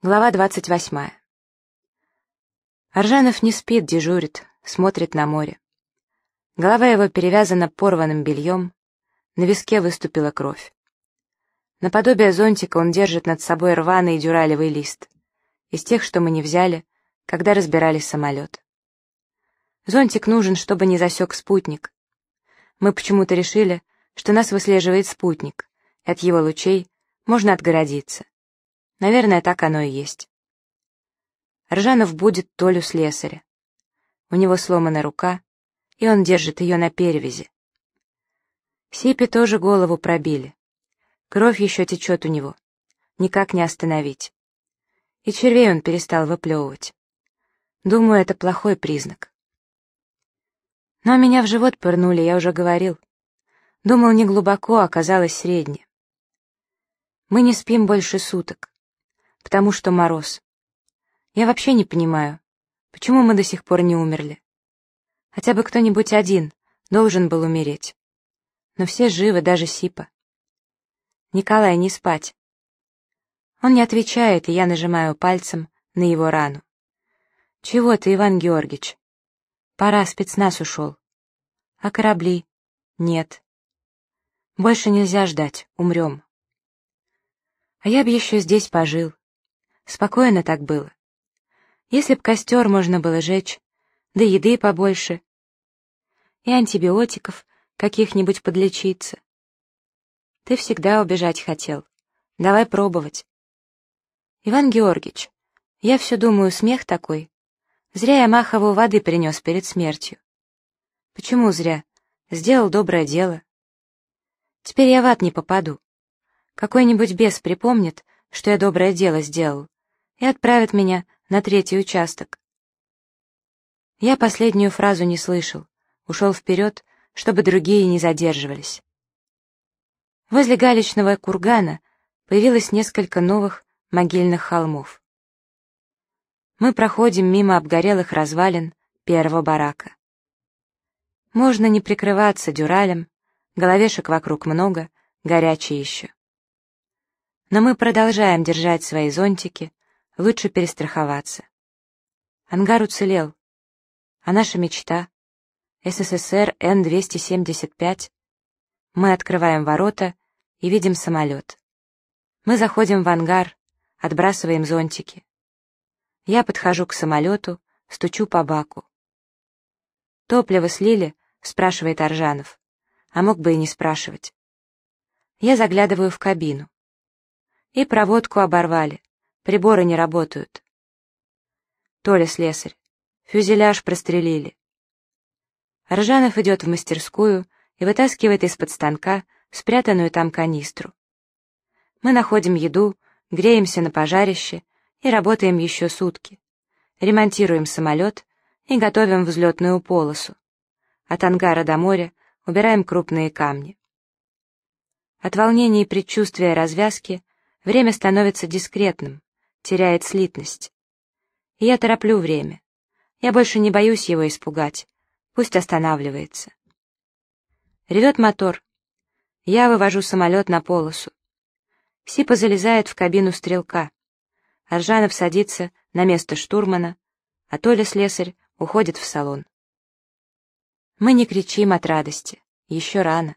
Глава двадцать восьмая. Аржанов не спит, дежурит, смотрит на море. Голова его перевязана порванным бельем, на виске выступила кровь. Наподобие зонтика он держит над собой рваный дюралевый лист, из тех, что мы не взяли, когда разбирали самолет. Зонтик нужен, чтобы не засек спутник. Мы почему-то решили, что нас выслеживает спутник, и от его лучей можно отгородиться. Наверное, так оно и есть. Ржанов будет Толю слесаря. У него сломана рука, и он держит ее на перевязи. Сипе тоже голову пробили. Кровь еще течет у него. Никак не остановить. И червей он перестал выплевывать. Думаю, это плохой признак. Но меня в живот пырнули, я уже говорил. Думал, не глубоко, а оказалось средне. Мы не спим больше суток потому что мороз. Я вообще не понимаю, почему мы до сих пор не умерли. Хотя бы кто-нибудь один должен был умереть. Но все живы, даже Сипа. Николай, не спать. Он не отвечает, и я нажимаю пальцем на его рану. Чего ты, Иван Георгиевич? Пора, спецназ ушел. А корабли? Нет. Больше нельзя ждать, умрем. А я б еще здесь пожил. Спокойно так было. Если б костер можно было жечь, да еды побольше, и антибиотиков каких-нибудь подлечиться. Ты всегда убежать хотел. Давай пробовать. Иван Георгиевич, я все думаю, смех такой. Зря я Махову воды принес перед смертью. Почему зря? Сделал доброе дело. Теперь я в ад не попаду. Какой-нибудь бес припомнит, что я доброе дело сделал, и отправят меня на третий участок. Я последнюю фразу не слышал, ушел вперед, чтобы другие не задерживались. Возле галечного кургана появилось несколько новых могильных холмов. Мы проходим мимо обгорелых развалин первого барака. Можно не прикрываться дюралем, головешек вокруг много, горячие еще. Но мы продолжаем держать свои зонтики, Лучше перестраховаться. Ангар уцелел. А наша мечта? СССР Н-275. Мы открываем ворота и видим самолет. Мы заходим в ангар, отбрасываем зонтики. Я подхожу к самолету, стучу по баку. «Топливо слили?» — спрашивает Аржанов. А мог бы и не спрашивать. Я заглядываю в кабину. И проводку оборвали. Приборы не работают. Толя слесарь. Фюзеляж прострелили. Ржанов идет в мастерскую и вытаскивает из-под станка спрятанную там канистру. Мы находим еду, греемся на пожарище и работаем еще сутки. Ремонтируем самолет и готовим взлетную полосу. От ангара до моря убираем крупные камни. От волнения и предчувствия развязки время становится дискретным, теряет слитность. Я тороплю время. Я больше не боюсь его испугать. Пусть останавливается. Ревет мотор. Я вывожу самолет на полосу. Сипа залезает в кабину стрелка. Аржанов садится на место штурмана, а Толя слесарь уходит в салон. Мы не кричим от радости. Еще рано.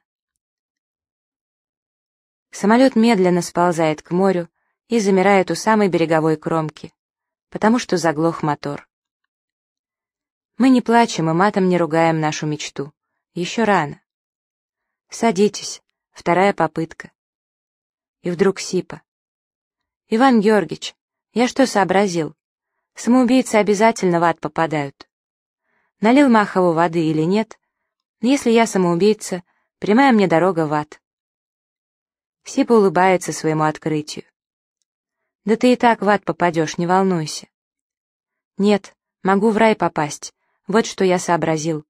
Самолет медленно сползает к морю, и замирает у самой береговой кромки, потому что заглох мотор. Мы не плачем и матом не ругаем нашу мечту. Еще рано. Садитесь. Вторая попытка. И вдруг Сипа. Иван Георгиевич, я что сообразил? Самоубийцы обязательно в ад попадают. Налил Махову воды или нет? Если я самоубийца, прямая мне дорога в ад. Сипа улыбается своему открытию. Да ты и так в ад попадешь, не волнуйся. Нет, могу в рай попасть. Вот что я сообразил.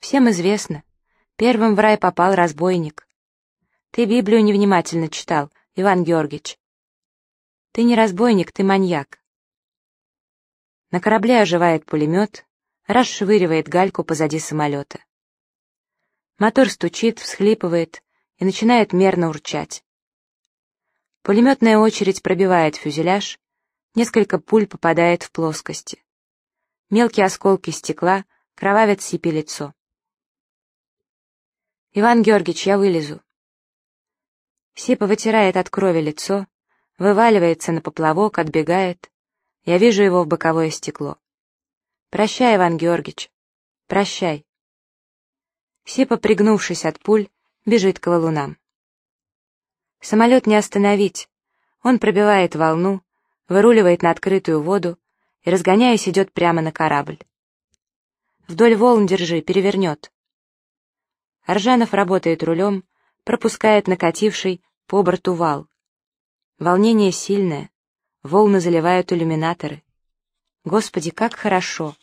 Всем известно. Первым в рай попал разбойник. Ты Библию невнимательно читал, Иван Георгиевич. Ты не разбойник, ты маньяк. На корабле оживает пулемет, расшвыривает гальку позади самолета. Мотор стучит, всхлипывает и начинает мерно урчать. Пулеметная очередь пробивает фюзеляж, Несколько пуль попадает в плоскости. Мелкие осколки стекла кровавят Сипе лицо. «Иван Георгиевич, я вылезу». Сипа вытирает от крови лицо, вываливается на поплавок, отбегает. Я вижу его в боковое стекло. «Прощай, Иван Георгиевич, прощай». Сипа, пригнувшись от пуль, бежит к валунам. Самолет не остановить. Он пробивает волну, выруливает на открытую воду и, разгоняясь, идет прямо на корабль. Вдоль волн держи, перевернет. Аржанов работает рулем, пропускает накативший по борту вал. Волнение сильное, волны заливают иллюминаторы. Господи, как хорошо!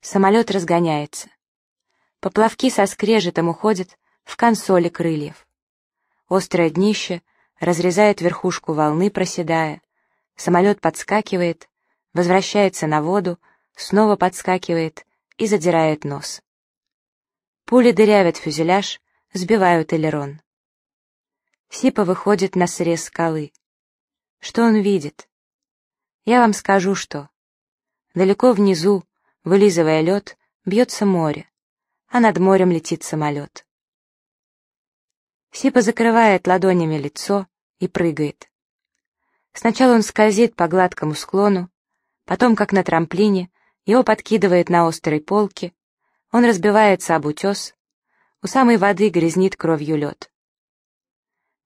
Самолет разгоняется. Поплавки со скрежетом уходят в консоли крыльев. Острое днище разрезает верхушку волны, проседая. Самолет подскакивает, возвращается на воду, снова подскакивает и задирает нос. Пули дырявят фюзеляж, сбивают элерон. Сипа выходит на срез скалы. Что он видит? Я вам скажу, что. Далеко внизу, вылизывая лед, бьется море, а над морем летит самолет. Сипа закрывает ладонями лицо и прыгает. Сначала он скользит по гладкому склону, потом, как на трамплине, его подкидывает на острой полке, он разбивается об утес, у самой воды грязнит кровью лед.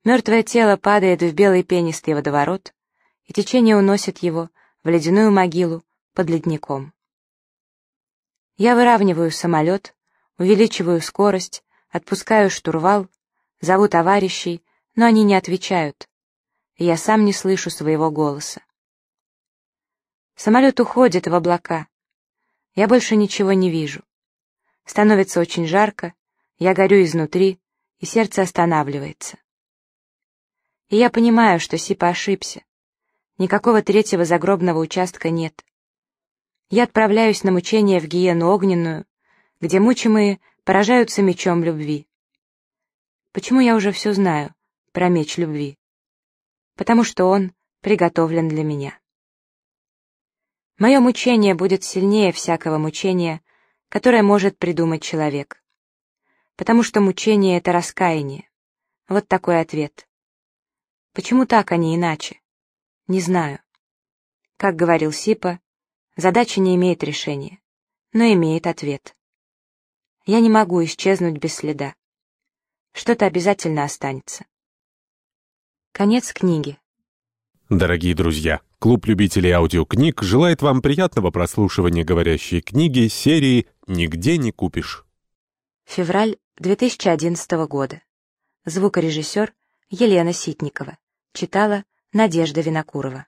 Мертвое тело падает в белый пенистый водоворот, и течение уносит его в ледяную могилу под ледником. Я выравниваю самолет, увеличиваю скорость, отпускаю штурвал, зову товарищей, но они не отвечают, я сам не слышу своего голоса. Самолет уходит в облака. Я больше ничего не вижу. Становится очень жарко, я горю изнутри, и сердце останавливается. И я понимаю, что Сипа ошибся. Никакого третьего загробного участка нет. Я отправляюсь на мучение в гиену огненную, где мучимые поражаются мечом любви. Почему я уже все знаю про меч любви? Потому что он приготовлен для меня. Мое мучение будет сильнее всякого мучения, которое может придумать человек. Потому что мучение — это раскаяние. Вот такой ответ. Почему так, а не иначе? Не знаю. Как говорил Сипа, задача не имеет решения, но имеет ответ. Я не могу исчезнуть без следа. Что-то обязательно останется. Конец книги. Дорогие друзья, клуб любителей аудиокниг желает вам приятного прослушивания говорящей книги серии «Нигде не купишь». Февраль 2011 года. Звукорежиссер Елена Ситникова. Читала Надежда Винокурова.